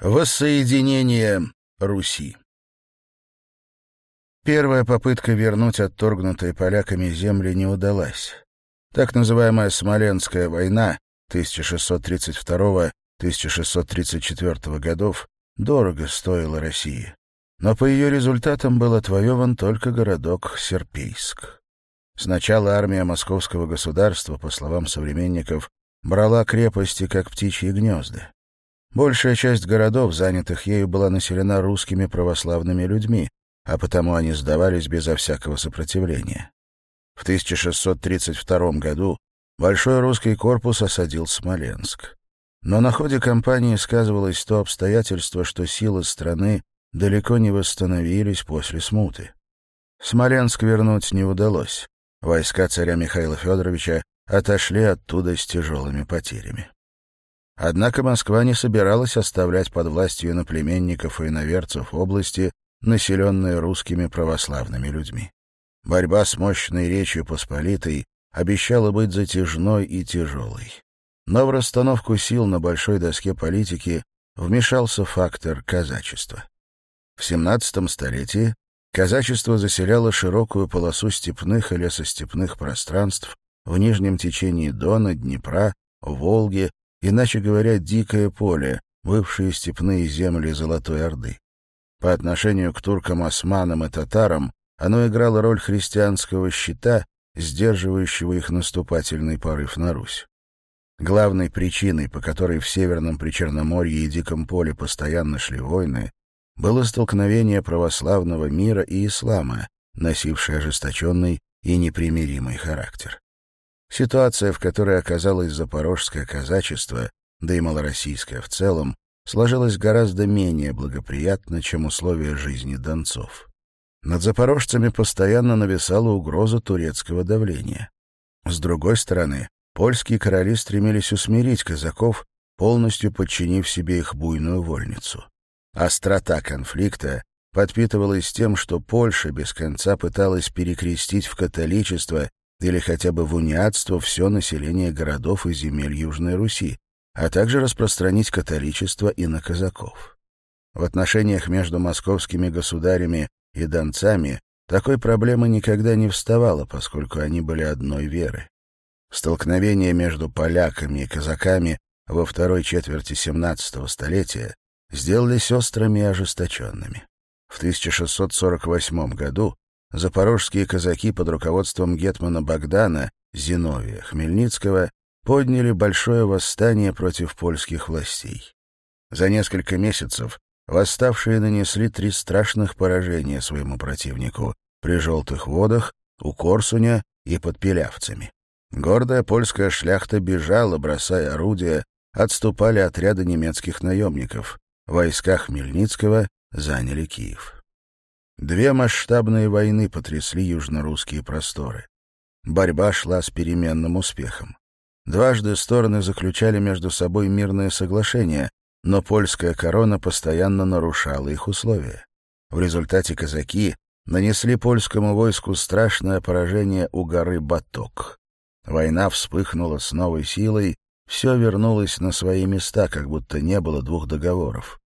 Воссоединение Руси Первая попытка вернуть отторгнутые поляками земли не удалась. Так называемая Смоленская война 1632-1634 годов дорого стоила России, но по ее результатам был отвоеван только городок Серпейск. Сначала армия московского государства, по словам современников, брала крепости как птичьи гнезда. Большая часть городов, занятых ею, была населена русскими православными людьми, а потому они сдавались безо всякого сопротивления. В 1632 году Большой русский корпус осадил Смоленск. Но на ходе кампании сказывалось то обстоятельство, что силы страны далеко не восстановились после смуты. Смоленск вернуть не удалось. Войска царя Михаила Федоровича отошли оттуда с тяжелыми потерями. Однако Москва не собиралась оставлять под властью иноплеменников и иноверцев области, населенные русскими православными людьми. Борьба с мощной речью Посполитой обещала быть затяжной и тяжелой. Но в расстановку сил на большой доске политики вмешался фактор казачества. В XVII столетии казачество заселяло широкую полосу степных и лесостепных пространств в нижнем течении Дона, Днепра, Волги иначе говоря, дикое поле, бывшие степные земли Золотой Орды. По отношению к туркам-османам и татарам оно играло роль христианского щита, сдерживающего их наступательный порыв на Русь. Главной причиной, по которой в Северном Причерноморье и Диком поле постоянно шли войны, было столкновение православного мира и ислама, носившее ожесточенный и непримиримый характер. Ситуация, в которой оказалось запорожское казачество, да и малороссийское в целом, сложилась гораздо менее благоприятно, чем условия жизни донцов. Над запорожцами постоянно нависала угроза турецкого давления. С другой стороны, польские короли стремились усмирить казаков, полностью подчинив себе их буйную вольницу. Острота конфликта подпитывалась тем, что Польша без конца пыталась перекрестить в католичество или хотя бы в униатство все население городов и земель Южной Руси, а также распространить католичество и на казаков. В отношениях между московскими государями и донцами такой проблемы никогда не вставало, поскольку они были одной веры. Столкновение между поляками и казаками во второй четверти XVII столетия сделались острыми и ожесточенными. В 1648 году запорожские казаки под руководством гетмана Богдана, Зиновия Хмельницкого подняли большое восстание против польских властей. За несколько месяцев восставшие нанесли три страшных поражения своему противнику при «желтых водах», у Корсуня и под Пелявцами. Гордая польская шляхта бежала, бросая орудия, отступали отряды немецких наемников. Войска Хмельницкого заняли Киев. Две масштабные войны потрясли южнорусские просторы. Борьба шла с переменным успехом. Дважды стороны заключали между собой мирные соглашения, но польская корона постоянно нарушала их условия. В результате казаки нанесли польскому войску страшное поражение у горы Баток. Война вспыхнула с новой силой, все вернулось на свои места, как будто не было двух договоров.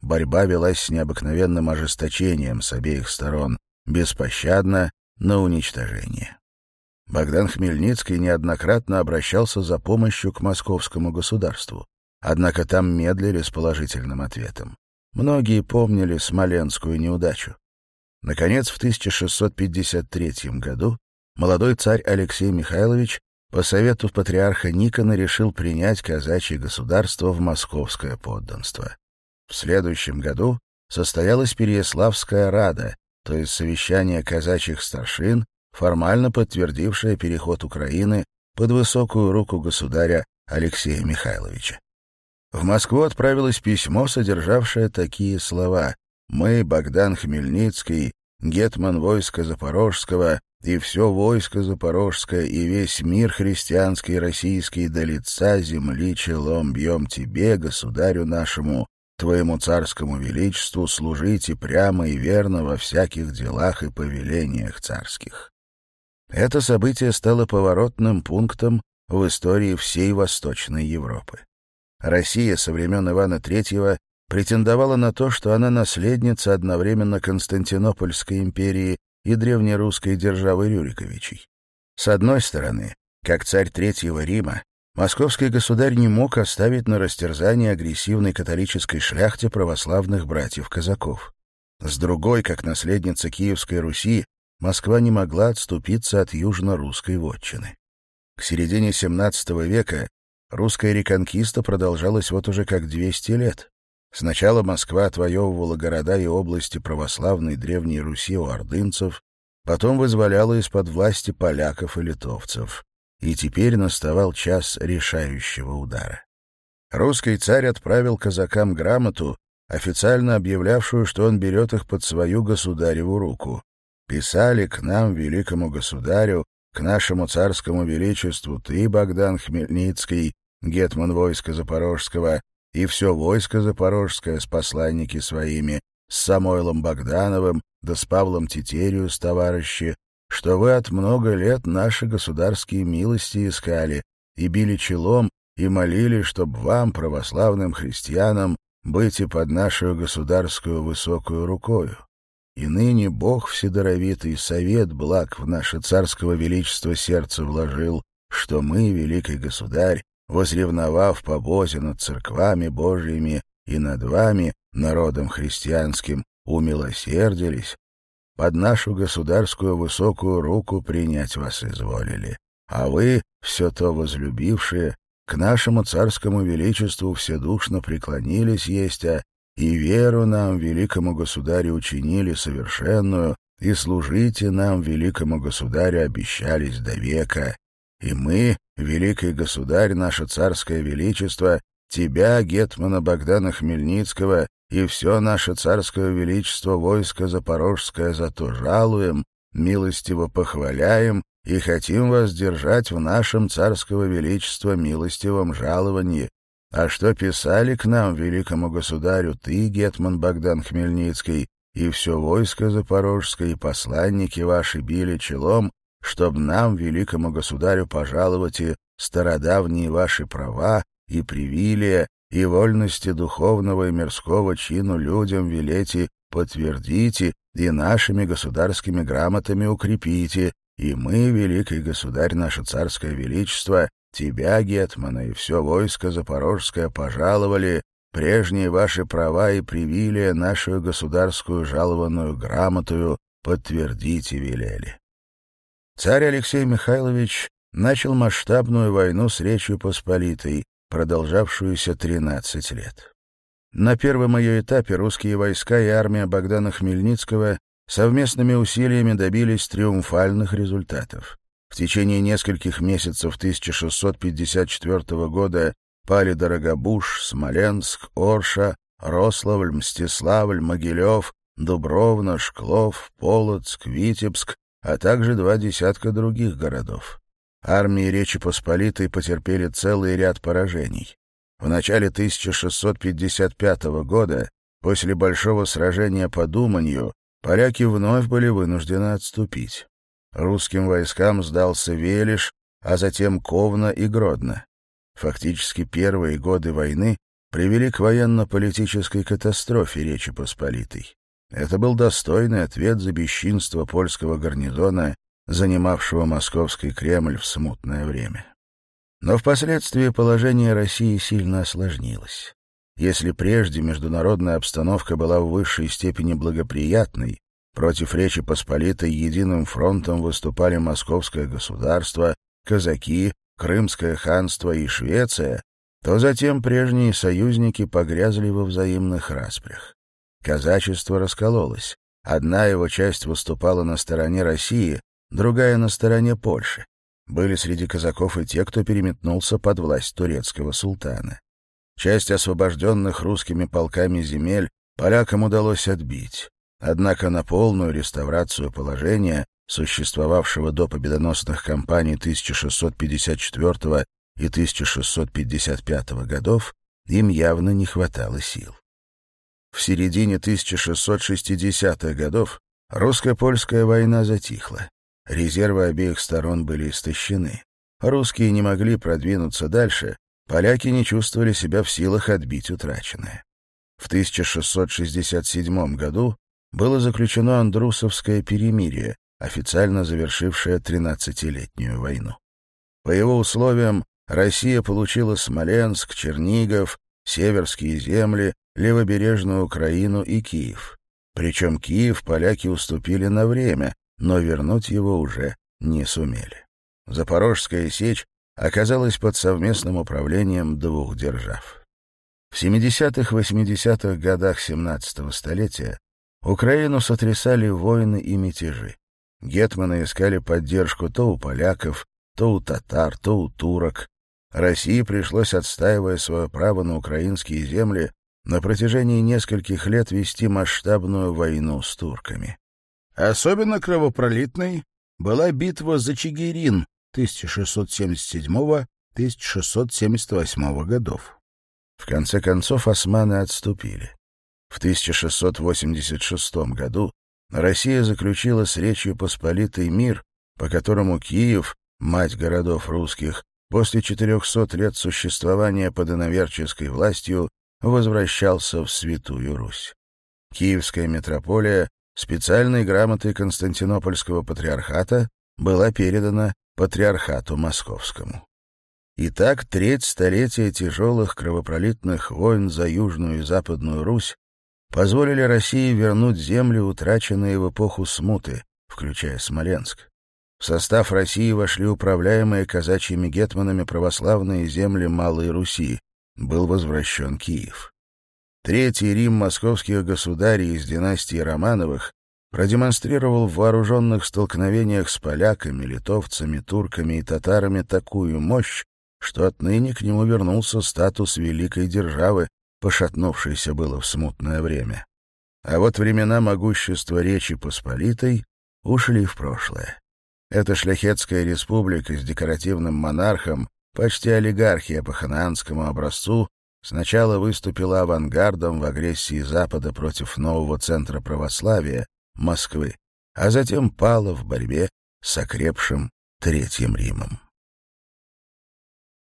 Борьба велась с необыкновенным ожесточением с обеих сторон, беспощадно на уничтожение. Богдан Хмельницкий неоднократно обращался за помощью к московскому государству, однако там медлили с положительным ответом. Многие помнили смоленскую неудачу. Наконец, в 1653 году молодой царь Алексей Михайлович по совету патриарха Никона решил принять казачье государство в московское подданство. В следующем году состоялась Переяславская рада, то есть совещание казачьих старшин, формально подтвердившее переход Украины под высокую руку государя Алексея Михайловича. В Москву отправилось письмо, содержавшее такие слова «Мы, Богдан Хмельницкий, гетман войска Запорожского и все войско Запорожское и весь мир христианский российский до лица земли челом бьем тебе, государю нашему, твоему царскому величеству служите прямо и верно во всяких делах и повелениях царских». Это событие стало поворотным пунктом в истории всей Восточной Европы. Россия со времен Ивана III претендовала на то, что она наследница одновременно Константинопольской империи и древнерусской державы Рюриковичей. С одной стороны, как царь Третьего Рима, Московский государь не мог оставить на растерзание агрессивной католической шляхте православных братьев-казаков. С другой, как наследница Киевской Руси, Москва не могла отступиться от южно-русской вотчины. К середине XVII века русская реконкиста продолжалась вот уже как 200 лет. Сначала Москва отвоевывала города и области православной Древней Руси у ордынцев, потом вызволяла из-под власти поляков и литовцев и теперь наставал час решающего удара. Русский царь отправил казакам грамоту, официально объявлявшую, что он берет их под свою государеву руку. «Писали к нам, великому государю, к нашему царскому величеству ты, Богдан Хмельницкий, гетман войска Запорожского, и все войско Запорожское с посланники своими, с Самойлом Богдановым, да с Павлом Тетерию с товарищи, что вы от много лет наши государские милости искали и били челом и молили, чтобы вам, православным христианам, быть и под нашу государскую высокую рукою. И ныне Бог Вседоровитый совет благ в наше царского величества сердце вложил, что мы, великий государь, возревновав по Бозе над церквами Божьими и над вами, народом христианским, умилосердились под нашу государскую высокую руку принять вас изволили, а вы, все то возлюбившие, к нашему царскому величеству вседушно преклонились есть, а и веру нам, великому государю, учинили совершенную, и служите нам, великому государю, обещались до века. И мы, великий государь, наше царское величество, тебя, Гетмана Богдана Хмельницкого, и все наше царское величество войско запорожское зато жалуем, милостиво похваляем и хотим вас держать в нашем царского величества милостивом жаловании. А что писали к нам, великому государю, ты, Гетман Богдан Хмельницкий, и все войско запорожское, и посланники ваши били челом, чтоб нам, великому государю, пожаловать и стародавние ваши права, и привилия, и вольности духовного и мирского чину людям велите подтвердите и нашими государскими грамотами укрепите, и мы, великий государь, наше царское величество, тебя, Гетмана, и все войско запорожское пожаловали, прежние ваши права и привилия нашу государскую жалованную грамотою подтвердите велели. Царь Алексей Михайлович начал масштабную войну с Речью Посполитой, продолжавшуюся 13 лет. На первом ее этапе русские войска и армия Богдана Хмельницкого совместными усилиями добились триумфальных результатов. В течение нескольких месяцев 1654 года пали Дорогобуш, Смоленск, Орша, Рославль, Мстиславль, Могилев, Дубровна, Шклов, Полоцк, Витебск, а также два десятка других городов армии Речи Посполитой потерпели целый ряд поражений. В начале 1655 года, после большого сражения по Думанью, поляки вновь были вынуждены отступить. Русским войскам сдался Велиш, а затем Ковна и Гродно. Фактически первые годы войны привели к военно-политической катастрофе Речи Посполитой. Это был достойный ответ за бесчинство польского гарнизона занимавшего московский Кремль в смутное время. Но впоследствии положение России сильно осложнилось. Если прежде международная обстановка была в высшей степени благоприятной, против Речи Посполитой единым фронтом выступали Московское государство, казаки, Крымское ханство и Швеция, то затем прежние союзники погрязли во взаимных распрях. Казачество раскололось. Одна его часть выступала на стороне России, другая на стороне Польши. Были среди казаков и те, кто переметнулся под власть турецкого султана. Часть освобожденных русскими полками земель полякам удалось отбить. Однако на полную реставрацию положения, существовавшего до победоносных кампаний 1654 и 1655 годов, им явно не хватало сил. В середине 1660-х годов русско-польская война затихла. Резервы обеих сторон были истощены. Русские не могли продвинуться дальше, поляки не чувствовали себя в силах отбить утраченное. В 1667 году было заключено Андрусовское перемирие, официально завершившее 13-летнюю войну. По его условиям Россия получила Смоленск, Чернигов, Северские земли, левобережную Украину и Киев. Причем Киев поляки уступили на время, но вернуть его уже не сумели. Запорожская сечь оказалась под совместным управлением двух держав. В 70-80-х годах 17-го столетия Украину сотрясали войны и мятежи. Гетманы искали поддержку то у поляков, то у татар, то у турок. России пришлось, отстаивая свое право на украинские земли, на протяжении нескольких лет вести масштабную войну с турками. Особенно кровопролитной была битва за Чигирин 1677-1678 годов. В конце концов османы отступили. В 1686 году Россия заключила с Речью Посполитой мир, по которому Киев, мать городов русских, после 400 лет существования под иноверческой властью возвращался в Святую Русь. Киевская митрополия специальной грамотой Константинопольского патриархата была передана патриархату московскому. Итак, треть столетия тяжелых кровопролитных войн за Южную и Западную Русь позволили России вернуть земли, утраченные в эпоху смуты, включая Смоленск. В состав России вошли управляемые казачьими гетманами православные земли Малой Руси, был возвращен Киев. Третий Рим московских государей из династии Романовых продемонстрировал в вооруженных столкновениях с поляками, литовцами, турками и татарами такую мощь, что отныне к нему вернулся статус великой державы, пошатнувшейся было в смутное время. А вот времена могущества Речи Посполитой ушли в прошлое. Эта шляхетская республика с декоративным монархом, почти олигархия по ханаанскому образцу, сначала выступила авангардом в агрессии Запада против нового центра православия, Москвы, а затем пала в борьбе с окрепшим Третьим Римом.